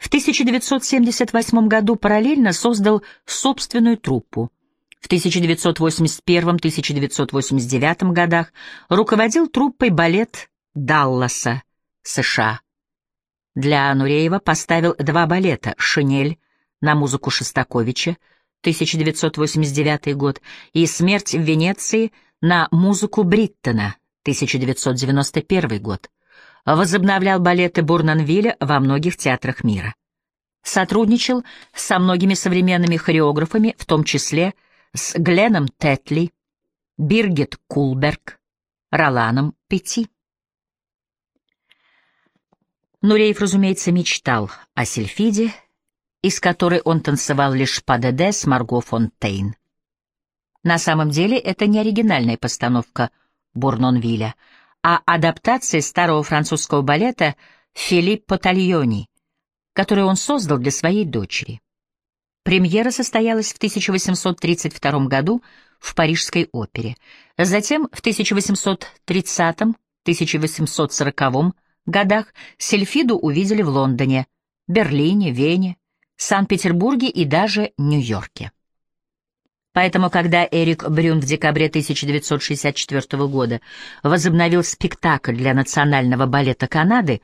В 1978 году параллельно создал собственную труппу. В 1981-1989 годах руководил труппой балет Далласа, США. Для Нуреева поставил два балета «Шинель» на музыку Шостаковича, 1989 год, и «Смерть в Венеции» на музыку Бриттона, 1991 год. Возобновлял балеты Бурнанвилля во многих театрах мира. Сотрудничал со многими современными хореографами, в том числе с Гленном Тетли, Биргит Кулберг, Роланом Петти. Нуреев, разумеется, мечтал о Сильфиде, из которой он танцевал лишь по ДД с Марго Фонтейн. На самом деле это не оригинальная постановка Бурнонвилля, а адаптация старого французского балета Филиппо Тальони, который он создал для своей дочери. Премьера состоялась в 1832 году в Парижской опере. Затем в 1830-1840 годах Сельфиду увидели в Лондоне, Берлине, Вене, Санкт-Петербурге и даже Нью-Йорке. Поэтому, когда Эрик Брюн в декабре 1964 года возобновил спектакль для Национального балета Канады,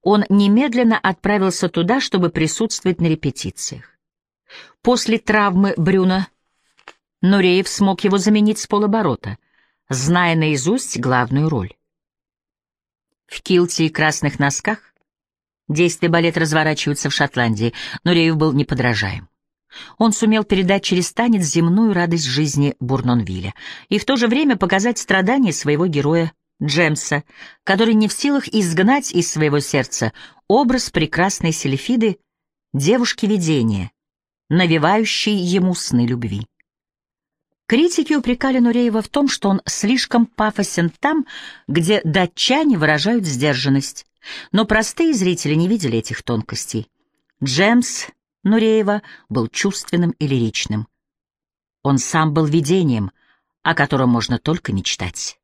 он немедленно отправился туда, чтобы присутствовать на репетициях. После травмы Брюна Нуреев смог его заменить с полоборота, зная наизусть главную роль. В килте и красных носках действия балета разворачиваются в Шотландии, но Реев был неподражаем. Он сумел передать через танец земную радость жизни Бурнонвилля и в то же время показать страдания своего героя Джемса, который не в силах изгнать из своего сердца образ прекрасной Селефиды, девушки-видения, навевающей ему сны любви. Критики упрекали Нуреева в том, что он слишком пафосен там, где датчане выражают сдержанность, но простые зрители не видели этих тонкостей. Джемс Нуреева был чувственным и лиричным. Он сам был видением, о котором можно только мечтать.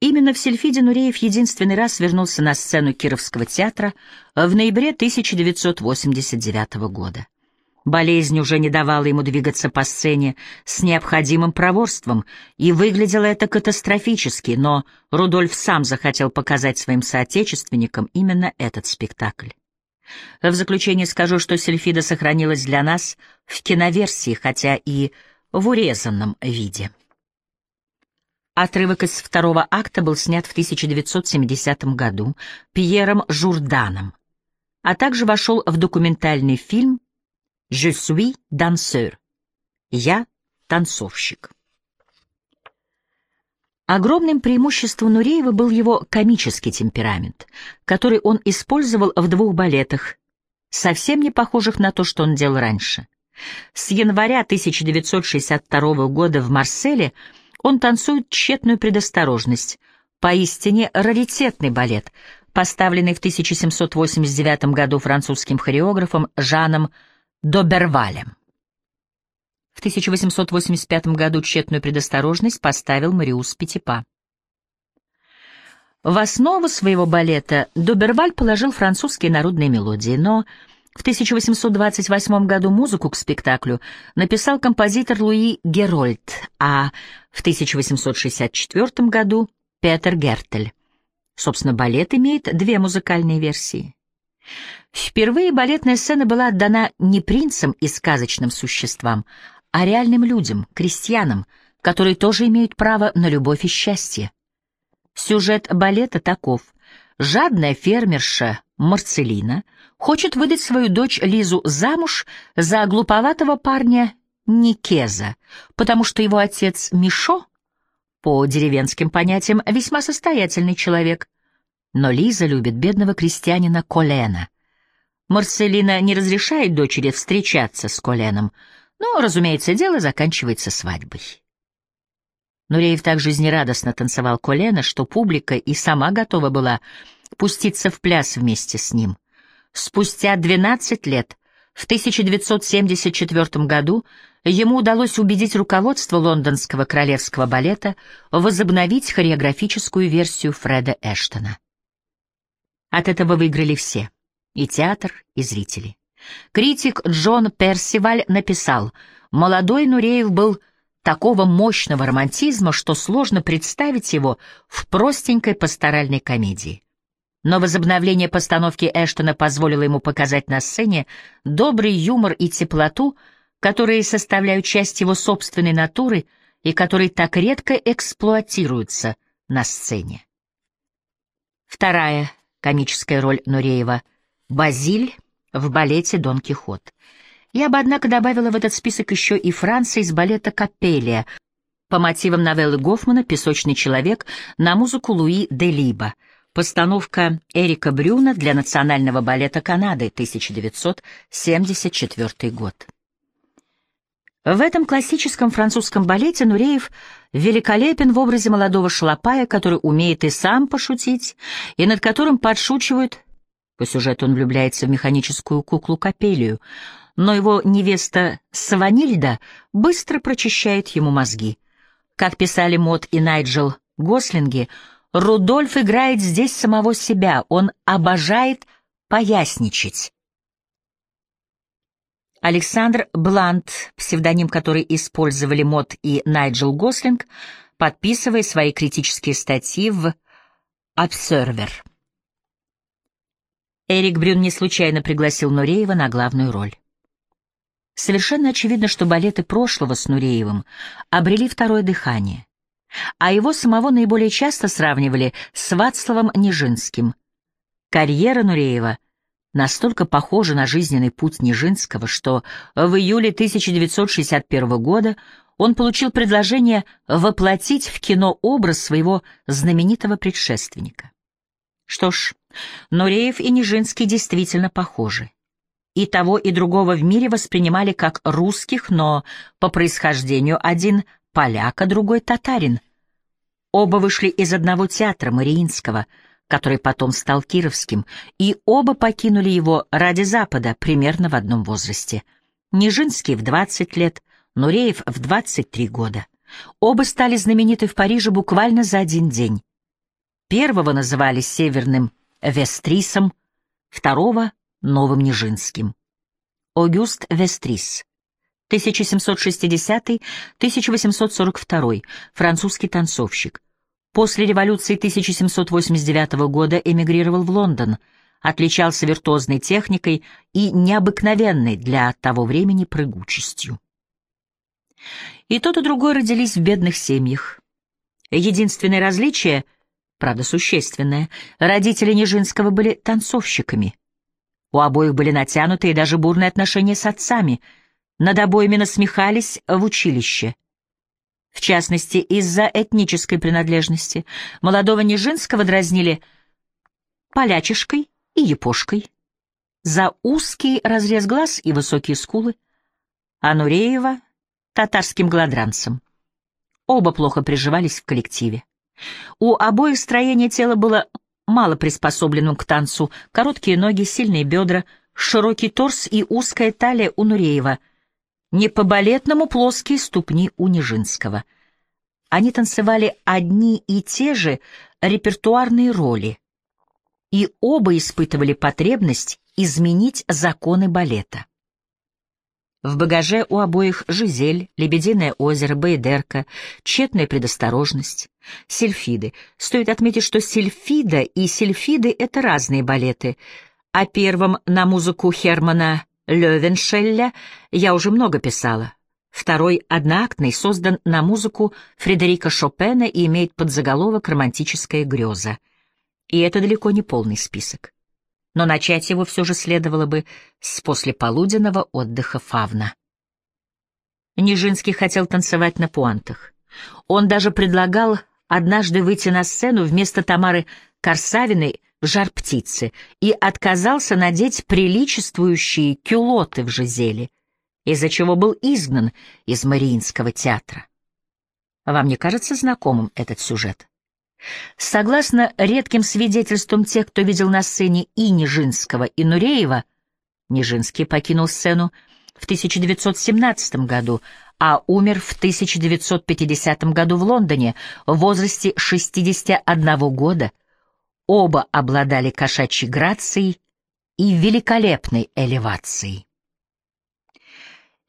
Именно в Сельфиде Нуреев единственный раз вернулся на сцену Кировского театра в ноябре 1989 года. Болезнь уже не давала ему двигаться по сцене с необходимым проворством, и выглядело это катастрофически, но Рудольф сам захотел показать своим соотечественникам именно этот спектакль. В заключение скажу, что Сельфида сохранилась для нас в киноверсии, хотя и в урезанном виде. Отрывок из второго акта был снят в 1970 году Пьером Журданом, а также вошел в документальный фильм Je suis danseur. Я танцовщик. Огромным преимуществом Нуреева был его комический темперамент, который он использовал в двух балетах, совсем не похожих на то, что он делал раньше. С января 1962 года в Марселе он танцует «Тщетную предосторожность», поистине раритетный балет, поставленный в 1789 году французским хореографом Жаном Добервалем. В 1885 году тщетную предосторожность поставил Мариус Петипа. В основу своего балета Доберваль положил французские народные мелодии, но в 1828 году музыку к спектаклю написал композитор Луи Герольд, а в 1864 году Петер Гертель. Собственно, балет имеет две музыкальные версии. Впервые балетная сцена была отдана не принцам и сказочным существам, а реальным людям, крестьянам, которые тоже имеют право на любовь и счастье. Сюжет балета таков. Жадная фермерша Марцелина хочет выдать свою дочь Лизу замуж за глуповатого парня Никеза, потому что его отец Мишо, по деревенским понятиям, весьма состоятельный человек. Но Лиза любит бедного крестьянина Колена. Марселина не разрешает дочери встречаться с Коленом, но, разумеется, дело заканчивается свадьбой. Нуреев так жизнерадостно танцевал Колена, что публика и сама готова была пуститься в пляс вместе с ним. Спустя 12 лет, в 1974 году, ему удалось убедить руководство лондонского королевского балета возобновить хореографическую версию Фреда Эштона. От этого выиграли все. И театр, и зрители. Критик Джон Персиваль написал, «Молодой Нуреев был такого мощного романтизма, что сложно представить его в простенькой пасторальной комедии. Но возобновление постановки Эштона позволило ему показать на сцене добрый юмор и теплоту, которые составляют часть его собственной натуры и которые так редко эксплуатируются на сцене. Вторая комическая роль Нуреева — Базиль в балете «Дон Кихот». Я бы, однако, добавила в этот список еще и Франца из балета «Капелия» по мотивам новеллы Гофмана «Песочный человек» на музыку Луи де Либа, постановка Эрика Брюна для Национального балета Канады, 1974 год. В этом классическом французском балете Нуреев великолепен в образе молодого шлопая, который умеет и сам пошутить, и над которым подшучивают по сюжету он влюбляется в механическую куклу Капелию, но его невеста Саванильда быстро прочищает ему мозги. Как писали Мот и Найджел Гослинги, Рудольф играет здесь самого себя, он обожает поясничать. Александр Блант, псевдоним, который использовали Мот и Найджел Гослинг, подписывая свои критические статьи в «Observer». Эрик Брюн не случайно пригласил Нуреева на главную роль. Совершенно очевидно, что балеты прошлого с Нуреевым обрели второе дыхание, а его самого наиболее часто сравнивали с Вацлавом Нижинским. Карьера Нуреева настолько похожа на жизненный путь Нижинского, что в июле 1961 года он получил предложение воплотить в кино образ своего знаменитого предшественника. Что ж, Нуреев и Нижинский действительно похожи. И того, и другого в мире воспринимали как русских, но по происхождению один поляк, а другой татарин. Оба вышли из одного театра Мариинского, который потом стал Кировским, и оба покинули его ради Запада примерно в одном возрасте. Нижинский в 20 лет, Нуреев в 23 года. Оба стали знамениты в Париже буквально за один день. Первого называли Северным Вестрисом, второго — Новым Нижинским. Огюст Вестрис, 1760-1842, французский танцовщик. После революции 1789 года эмигрировал в Лондон, отличался виртуозной техникой и необыкновенной для того времени прыгучестью. И тот, и другой родились в бедных семьях. Единственное различие — правда существенное. Родители Нижинского были танцовщиками. У обоих были натянутые и даже бурные отношения с отцами. Над обоими насмехались в училище. В частности, из-за этнической принадлежности молодого Нижинского дразнили полячишкой и япошкой. За узкий разрез глаз и высокие скулы, а Нуреева — татарским гладранцем. Оба плохо приживались в коллективе. У обоих строение тела было мало приспособленным к танцу, короткие ноги, сильные бедра, широкий торс и узкая талия у Нуреева, не по-балетному плоские ступни у Нижинского. Они танцевали одни и те же репертуарные роли, и оба испытывали потребность изменить законы балета. В багаже у обоих Жизель, Лебединое озеро, Бейдерка, тщетная предосторожность, сельфиды. Стоит отметить, что сельфида и сельфиды — это разные балеты. О первом на музыку Хермана Левеншелля я уже много писала. Второй, одноактный, создан на музыку Фредерика Шопена и имеет подзаголовок «Романтическая греза». И это далеко не полный список но начать его все же следовало бы с послеполуденного отдыха фавна. Нижинский хотел танцевать на пуантах. Он даже предлагал однажды выйти на сцену вместо Тамары Корсавиной в «Жар птицы» и отказался надеть приличествующие кюлоты в Жизели, из-за чего был изгнан из Мариинского театра. Вам не кажется знакомым этот сюжет? Согласно редким свидетельствам тех, кто видел на сцене и Нижинского, и Нуреева, Нижинский покинул сцену в 1917 году, а умер в 1950 году в Лондоне в возрасте 61 года. Оба обладали кошачьей грацией и великолепной элевацией.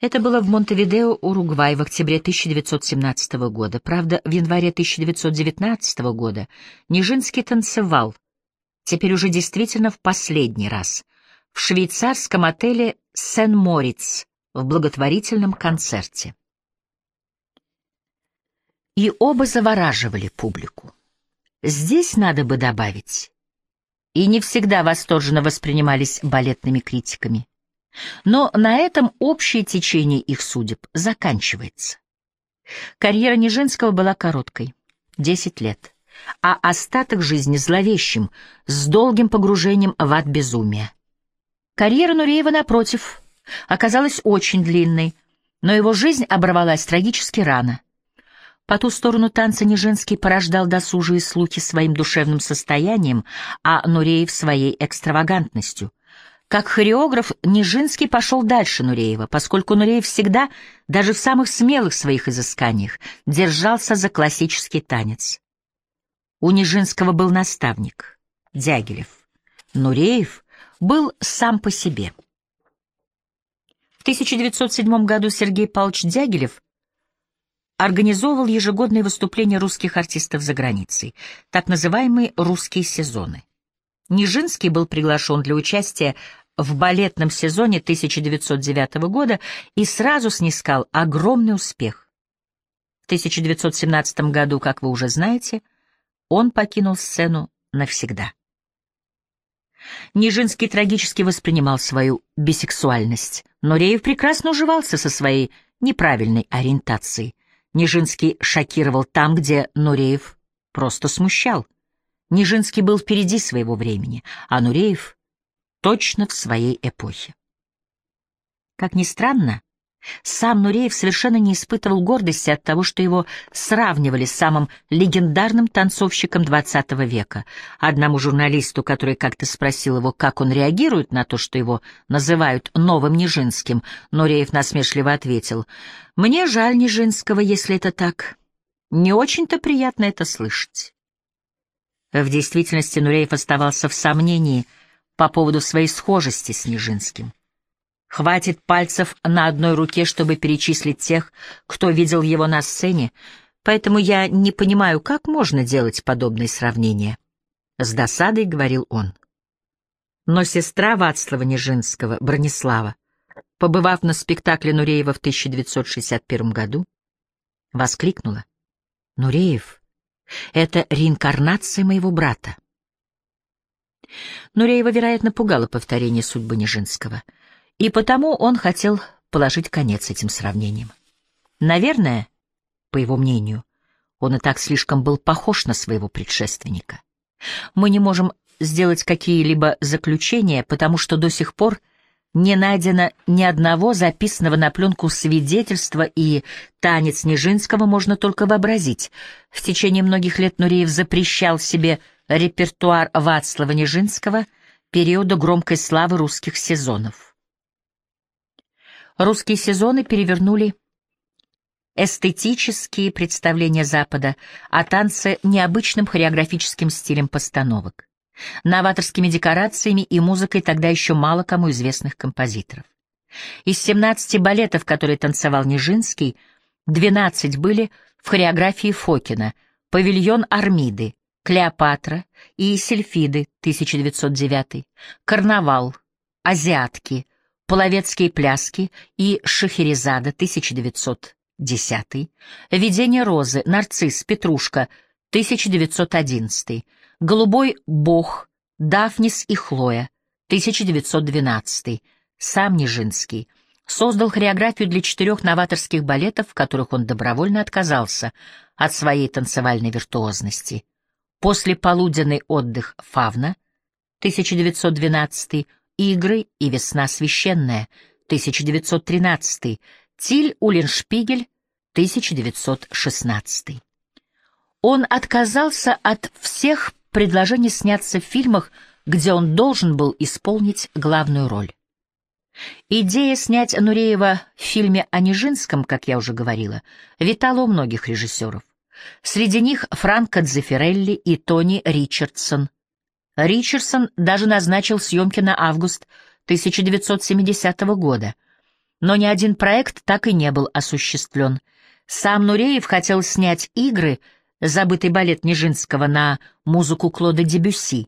Это было в Монтевидео, Уругвай, в октябре 1917 года. Правда, в январе 1919 года Нижинский танцевал, теперь уже действительно в последний раз, в швейцарском отеле «Сен-Мориц» в благотворительном концерте. И оба завораживали публику. Здесь надо бы добавить. И не всегда восторженно воспринимались балетными критиками. Но на этом общее течение их судеб заканчивается. Карьера Нижинского была короткой — 10 лет, а остаток жизни зловещим, с долгим погружением в ад безумия. Карьера Нуреева, напротив, оказалась очень длинной, но его жизнь оборвалась трагически рано. По ту сторону танца Нижинский порождал досужие слухи своим душевным состоянием, а Нуреев — своей экстравагантностью — как хореограф, Нижинский пошел дальше Нуреева, поскольку Нуреев всегда, даже в самых смелых своих изысканиях, держался за классический танец. У Нижинского был наставник, Дягилев. Нуреев был сам по себе. В 1907 году Сергей Павлович Дягилев организовывал ежегодные выступления русских артистов за границей, так называемые «русские сезоны». Нижинский был приглашен для участия в балетном сезоне 1909 года и сразу снискал огромный успех. В 1917 году, как вы уже знаете, он покинул сцену навсегда. Нижинский трагически воспринимал свою бисексуальность, но Реев прекрасно уживался со своей неправильной ориентацией. Нижинский шокировал там, где Нуреев просто смущал. Нижинский был впереди своего времени, а Нуреев точно в своей эпохе. Как ни странно, сам Нуреев совершенно не испытывал гордости от того, что его сравнивали с самым легендарным танцовщиком XX века. Одному журналисту, который как-то спросил его, как он реагирует на то, что его называют новым Нижинским, Нуреев насмешливо ответил, «Мне жаль Нижинского, если это так. Не очень-то приятно это слышать». В действительности Нуреев оставался в сомнении — по поводу своей схожести с Нижинским. Хватит пальцев на одной руке, чтобы перечислить тех, кто видел его на сцене, поэтому я не понимаю, как можно делать подобные сравнения. С досадой говорил он. Но сестра Вацлава Нижинского, Бронислава, побывав на спектакле Нуреева в 1961 году, воскликнула. «Нуреев, это реинкарнация моего брата. Нуреева, вероятно, пугало повторение судьбы Нижинского, и потому он хотел положить конец этим сравнениям. Наверное, по его мнению, он и так слишком был похож на своего предшественника. Мы не можем сделать какие-либо заключения, потому что до сих пор не найдено ни одного записанного на пленку свидетельства, и танец Нижинского можно только вообразить. В течение многих лет Нуреев запрещал себе репертуар Вацлава Нижинского периода громкой славы русских сезонов. Русские сезоны перевернули эстетические представления Запада о танце необычным хореографическим стилем постановок, новаторскими декорациями и музыкой тогда еще мало кому известных композиторов. Из 17 балетов, которые танцевал Нижинский, 12 были в хореографии Фокина, павильон Армиды, Клеопатра и Сельфиды, 1909, Карнавал, Азиатки, Половецкие пляски и Шахерезада, 1910, Видение розы, Нарцисс, Петрушка, 1911, Голубой бог, Дафнис и Хлоя, 1912, сам Нижинский, создал хореографию для четырех новаторских балетов, в которых он добровольно отказался от своей танцевальной виртуозности. После полуденный отдых Фавна, 1912, Игры и Весна священная, 1913, Тиль Уллиншпигель, 1916. Он отказался от всех предложений сняться в фильмах, где он должен был исполнить главную роль. Идея снять Нуреева в фильме о Нижинском, как я уже говорила, витала у многих режиссеров. Среди них Франко Дзефирелли и Тони Ричардсон. Ричардсон даже назначил съемки на август 1970 года, но ни один проект так и не был осуществлен. Сам Нуреев хотел снять «Игры», забытый балет Нижинского на музыку Клода Дебюсси,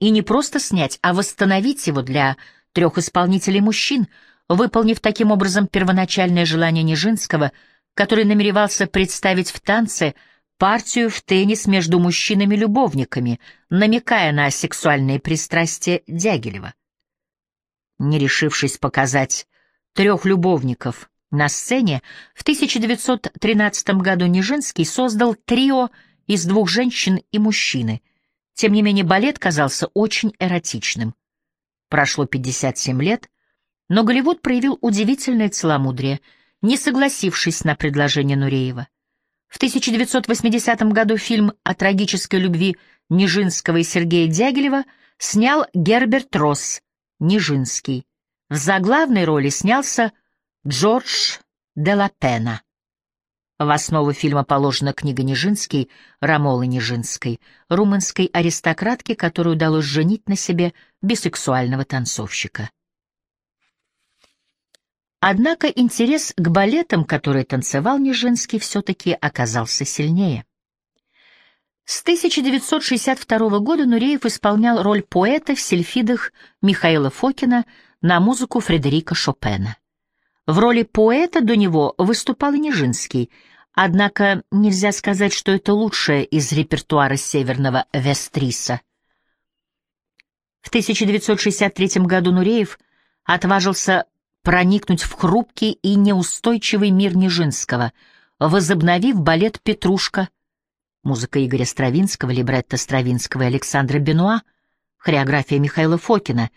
и не просто снять, а восстановить его для трех исполнителей-мужчин, выполнив таким образом первоначальное желание Нижинского, который намеревался представить в танце – партию в теннис между мужчинами-любовниками, намекая на сексуальные пристрастия Дягилева. Не решившись показать трех любовников на сцене, в 1913 году Нижинский создал трио из двух женщин и мужчины. Тем не менее, балет казался очень эротичным. Прошло 57 лет, но Голливуд проявил удивительное целомудрие, не согласившись на предложение Нуреева. В 1980 году фильм о трагической любви Нижинского и Сергея Дягилева снял Герберт Росс, Нижинский. В заглавной роли снялся Джордж де ла Пена. В основу фильма положена книга Нижинский Рамолы Нижинской, румынской аристократки, которую удалось женить на себе бисексуального танцовщика. Однако интерес к балетам, которые танцевал Нижинский, все-таки оказался сильнее. С 1962 года Нуреев исполнял роль поэта в сельфидах Михаила Фокина на музыку Фредерика Шопена. В роли поэта до него выступал и Нижинский, однако нельзя сказать, что это лучшее из репертуара северного Вестриса. В 1963 году Нуреев отважился проникнуть в хрупкий и неустойчивый мир Нижинского, возобновив балет «Петрушка», музыка Игоря Стравинского, либретто Стравинского и Александра Бенуа, хореография Михаила Фокина.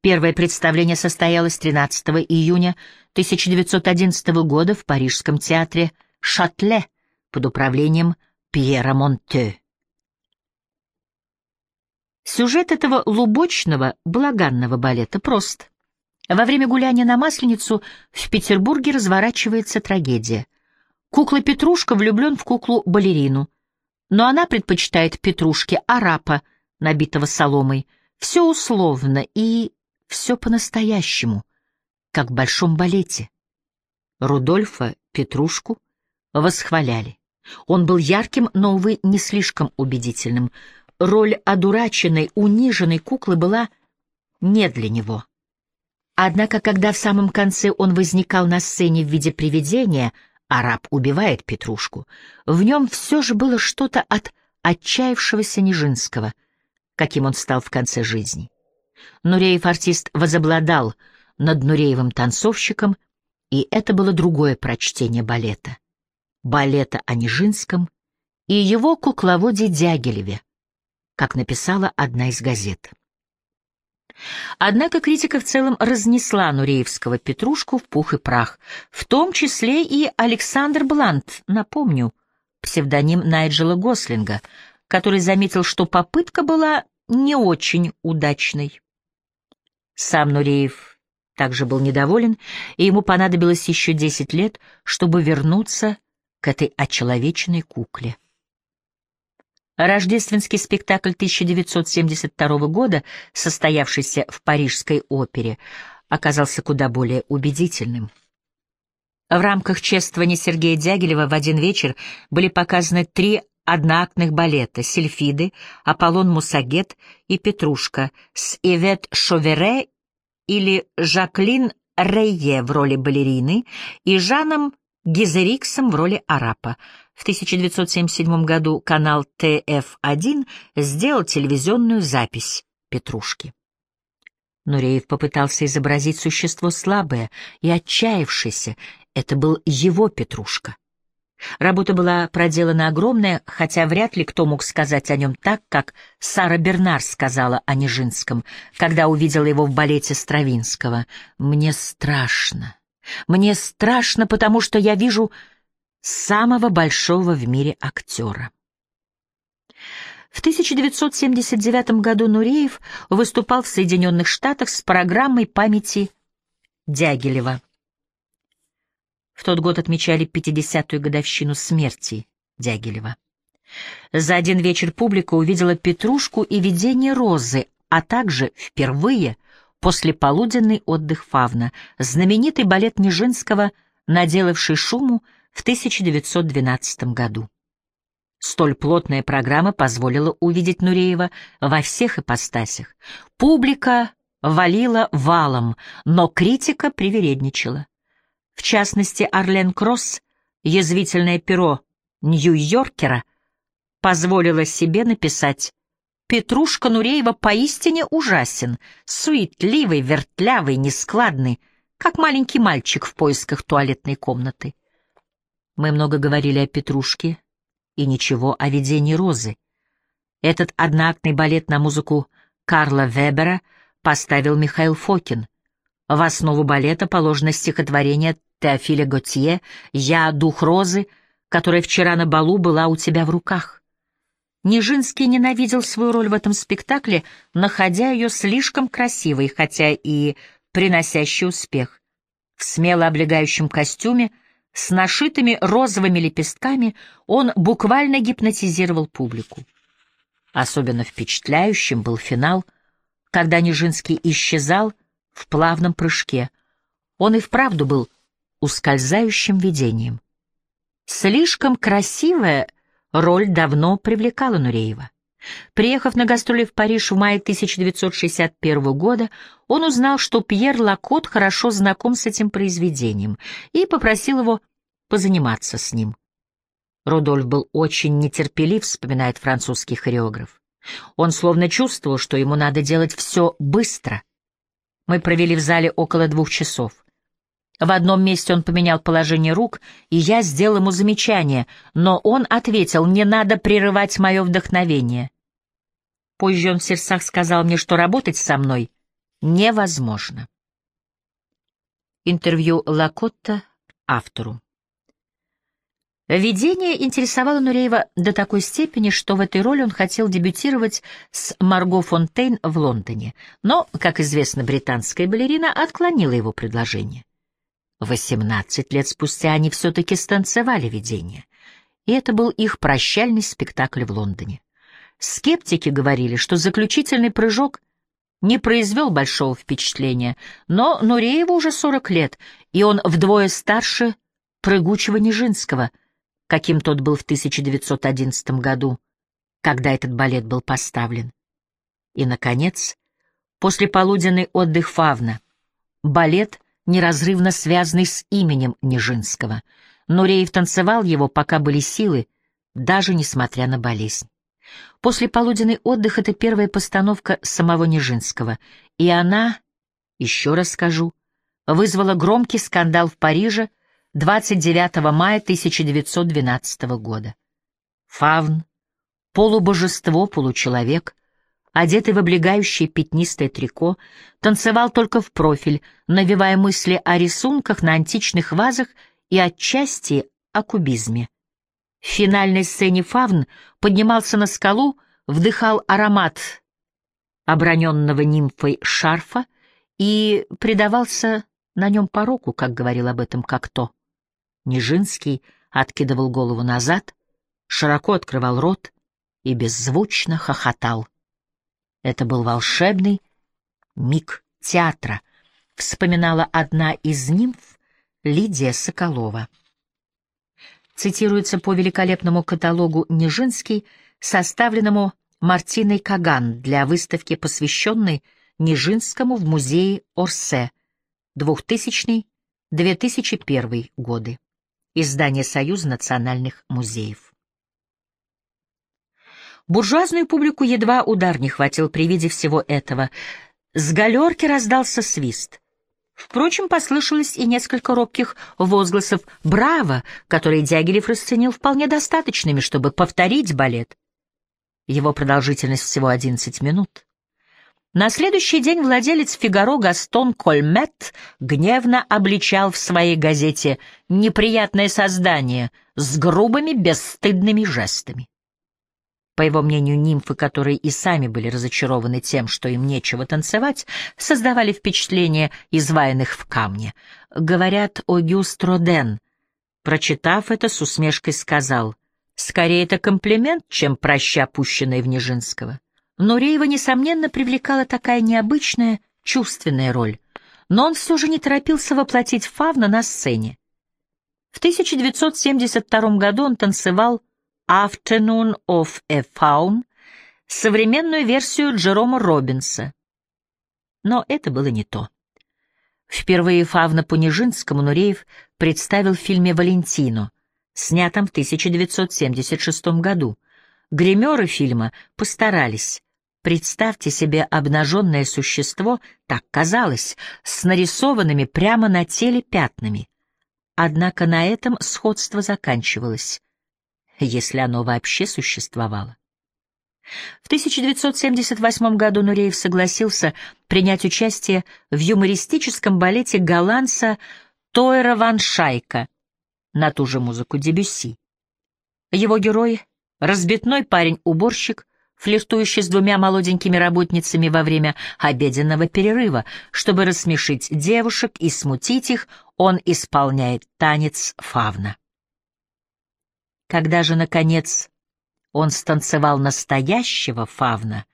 Первое представление состоялось 13 июня 1911 года в Парижском театре «Шатле» под управлением Пьера Монте. Сюжет этого лубочного, благанного балета прост. Во время гуляния на Масленицу в Петербурге разворачивается трагедия. Кукла Петрушка влюблен в куклу-балерину, но она предпочитает Петрушке арапа, набитого соломой. Все условно и все по-настоящему, как в большом балете. Рудольфа Петрушку восхваляли. Он был ярким, но, увы, не слишком убедительным. Роль одураченной, униженной куклы была не для него. Однако, когда в самом конце он возникал на сцене в виде привидения, араб убивает Петрушку, в нем все же было что-то от отчаявшегося Нижинского, каким он стал в конце жизни. Нуреев-артист возобладал над Нуреевым танцовщиком, и это было другое прочтение балета. Балета о Нижинском и его кукловоде Дягилеве, как написала одна из газет. Однако критика в целом разнесла Нуреевского Петрушку в пух и прах, в том числе и Александр Блант, напомню, псевдоним Найджела Гослинга, который заметил, что попытка была не очень удачной. Сам Нуреев также был недоволен, и ему понадобилось еще десять лет, чтобы вернуться к этой очеловеченной кукле. Рождественский спектакль 1972 года, состоявшийся в Парижской опере, оказался куда более убедительным. В рамках чествования Сергея Дягилева в один вечер были показаны три одноактных балета «Сильфиды», «Аполлон Мусагет» и «Петрушка» с Ивет Шовере или Жаклин Рейе в роли балерины и Жаном Гизериксом в роли арапа. В 1977 году канал ТФ-1 сделал телевизионную запись «Петрушки». Нуреев попытался изобразить существо слабое и отчаявшееся. Это был его Петрушка. Работа была проделана огромная, хотя вряд ли кто мог сказать о нем так, как Сара Бернар сказала о Нижинском, когда увидела его в балете Стравинского. «Мне страшно. Мне страшно, потому что я вижу самого большого в мире актера. В 1979 году Нуреев выступал в Соединенных Штатах с программой памяти Дягилева. В тот год отмечали 50-ю годовщину смерти Дягилева. За один вечер публика увидела Петрушку и видение Розы, а также впервые после полуденный отдых Фавна, знаменитый балет Нижинского, наделавший шуму в 1912 году. Столь плотная программа позволила увидеть Нуреева во всех ипостасях. Публика валила валом, но критика привередничала. В частности, Арлен Кросс, язвительное перо Нью-Йоркера, позволила себе написать «Петрушка Нуреева поистине ужасен, суетливый, вертлявый, нескладный, как маленький мальчик в поисках туалетной комнаты». Мы много говорили о Петрушке и ничего о видении Розы. Этот одноактный балет на музыку Карла Вебера поставил Михаил Фокин. В основу балета положено стихотворение Теофиля Готье «Я — дух розы», которая вчера на балу была у тебя в руках. Нижинский ненавидел свою роль в этом спектакле, находя ее слишком красивой, хотя и приносящей успех. В смело облегающем костюме, с нашитыми розовыми лепестками, он буквально гипнотизировал публику. Особенно впечатляющим был финал, когда Нижинский исчезал в плавном прыжке. Он и вправду был ускользающим видением. Слишком красивая роль давно привлекала Нуреева. Приехав на гастроли в Париж в мае 1961 года, он узнал, что Пьер Лакот хорошо знаком с этим произведением и попросил его позаниматься с ним. Рудольф был очень нетерпелив, вспоминает французский хореограф. Он словно чувствовал, что ему надо делать все быстро. Мы провели в зале около двух часов. В одном месте он поменял положение рук, и я сделал ему замечание, но он ответил, не надо прерывать мое вдохновение. Позже он в сердцах сказал мне, что работать со мной невозможно. Интервью Лакотта автору. Видение интересовало Нуреева до такой степени, что в этой роли он хотел дебютировать с Марго Фонтейн в Лондоне, но, как известно, британская балерина отклонила его предложение. Восемнадцать лет спустя они все-таки станцевали видение, и это был их прощальный спектакль в Лондоне. Скептики говорили, что заключительный прыжок не произвел большого впечатления, но Нурееву уже сорок лет, и он вдвое старше прыгучего Нижинского, каким тот был в 1911 году, когда этот балет был поставлен. И, наконец, после полуденный отдых Фавна, балет — неразрывно связанный с именем Нижинского. Нуреев танцевал его, пока были силы, даже несмотря на болезнь. После полуденный отдых — это первая постановка самого Нижинского, и она, еще раз скажу, вызвала громкий скандал в Париже 29 мая 1912 года. Фавн, полубожество, получеловек, одетый в облегающее пятнистое трико, танцевал только в профиль, навевая мысли о рисунках на античных вазах и отчасти о кубизме. В финальной сцене Фавн поднимался на скалу, вдыхал аромат оброненного нимфой шарфа и предавался на нем пороку, как говорил об этом как-то. Нижинский откидывал голову назад, широко открывал рот и беззвучно хохотал. Это был волшебный миг театра, вспоминала одна из нимф Лидия Соколова. Цитируется по великолепному каталогу Нижинский, составленному Мартиной Каган для выставки, посвященной Нижинскому в музее Орсе, 2000-2001 годы. Издание Союза национальных музеев. Буржуазную публику едва удар не хватил при виде всего этого. С галерки раздался свист. Впрочем, послышалось и несколько робких возгласов «Браво!», которые Дягилев расценил вполне достаточными, чтобы повторить балет. Его продолжительность всего 11 минут. На следующий день владелец «Фигаро» Гастон Кольмет гневно обличал в своей газете неприятное создание с грубыми бесстыдными жестами. По его мнению, нимфы, которые и сами были разочарованы тем, что им нечего танцевать, создавали впечатление изваянных в камне. Говорят, Огюст Роден, прочитав это, с усмешкой сказал, Скорее, это комплимент, чем проща, пущенная в Нижинского. Нуреева, несомненно, привлекала такая необычная, чувственная роль, но он все же не торопился воплотить Фавна на сцене. В 1972 году он танцевал «Afternoon of a Faun», современную версию Джерома Робинса. Но это было не то. Впервые Фавна по Нижинскому Нуреев представил в фильме «Валентино», снятом в 1976 году. Гримеры фильма постарались. Представьте себе обнаженное существо, так казалось, с нарисованными прямо на теле пятнами. Однако на этом сходство заканчивалось, если оно вообще существовало. В 1978 году Нуреев согласился принять участие в юмористическом балете голландца Тойра Ван Шайка на ту же музыку Дебюсси. Его герой — разбитной парень-уборщик, флиртующий с двумя молоденькими работницами во время обеденного перерыва. Чтобы рассмешить девушек и смутить их, он исполняет танец фавна. Когда же, наконец, он станцевал настоящего фавна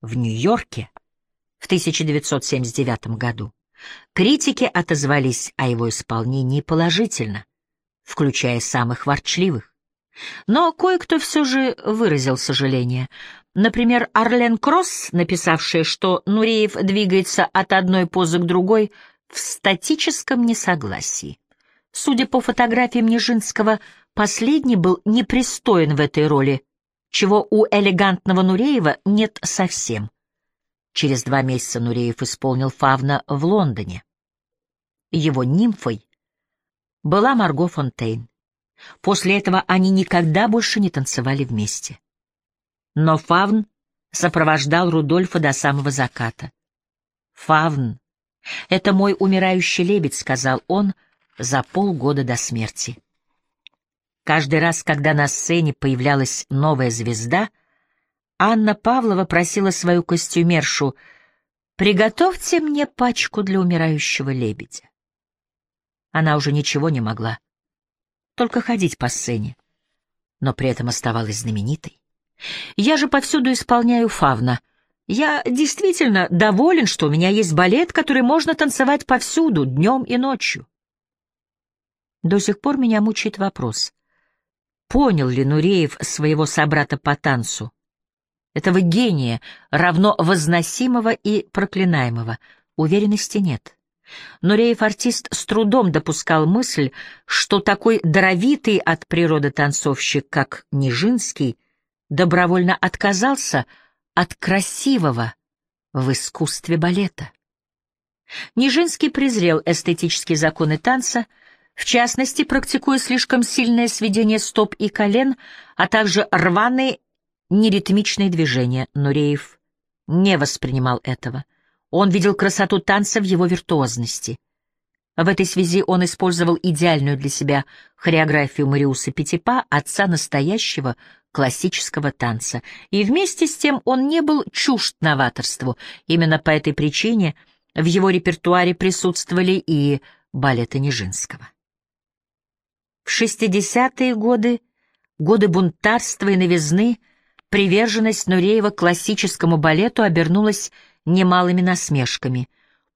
в Нью-Йорке в 1979 году, критики отозвались о его исполнении положительно, включая самых ворчливых. Но кое-кто все же выразил сожаление. Например, Арлен Кросс, написавшая, что Нуреев двигается от одной позы к другой в статическом несогласии. Судя по фотографиям Нижинского, последний был непристоен в этой роли, чего у элегантного Нуреева нет совсем. Через два месяца Нуреев исполнил Фавна в Лондоне. Его нимфой была Марго Фонтейн. После этого они никогда больше не танцевали вместе. Но Фавн сопровождал Рудольфа до самого заката. «Фавн — это мой умирающий лебедь», — сказал он за полгода до смерти. Каждый раз, когда на сцене появлялась новая звезда, Анна Павлова просила свою костюмершу «Приготовьте мне пачку для умирающего лебедя». Она уже ничего не могла, только ходить по сцене, но при этом оставалась знаменитой. Я же повсюду исполняю фавна. Я действительно доволен, что у меня есть балет, который можно танцевать повсюду, днем и ночью. До сих пор меня мучает вопрос, Понял ли Нуреев своего собрата по танцу? Этого гения, равно возносимого и проклинаемого, уверенности нет. Нуреев-артист с трудом допускал мысль, что такой даровитый от природы танцовщик, как Нижинский, добровольно отказался от красивого в искусстве балета. Нижинский презрел эстетические законы танца — в частности, практикуя слишком сильное сведение стоп и колен, а также рваные неритмичные движения. Нуреев не воспринимал этого. Он видел красоту танца в его виртуозности. В этой связи он использовал идеальную для себя хореографию Мариуса Пятипа, отца настоящего классического танца, и вместе с тем он не был чужд новаторству. Именно по этой причине в его репертуаре присутствовали и балеты Нижинского. В 60-е годы, годы бунтарства и новизны, приверженность Нуреева классическому балету обернулась немалыми насмешками.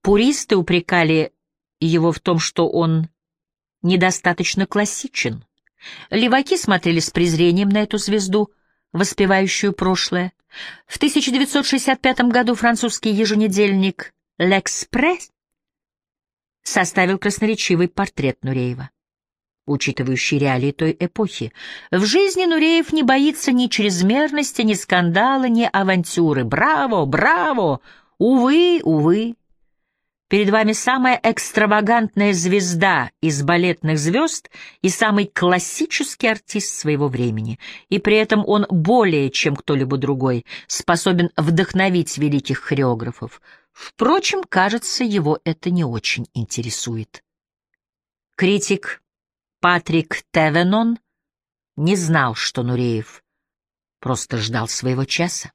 Пуристы упрекали его в том, что он недостаточно классичен. Леваки смотрели с презрением на эту звезду, воспевающую прошлое. В 1965 году французский еженедельник «L'Express» составил красноречивый портрет Нуреева учитывающий реалии той эпохи. В жизни Нуреев не боится ни чрезмерности, ни скандала, ни авантюры. Браво, браво! Увы, увы. Перед вами самая экстравагантная звезда из балетных звезд и самый классический артист своего времени. И при этом он более, чем кто-либо другой, способен вдохновить великих хореографов. Впрочем, кажется, его это не очень интересует. Критик Патрик Тевенон не знал, что Нуреев просто ждал своего часа.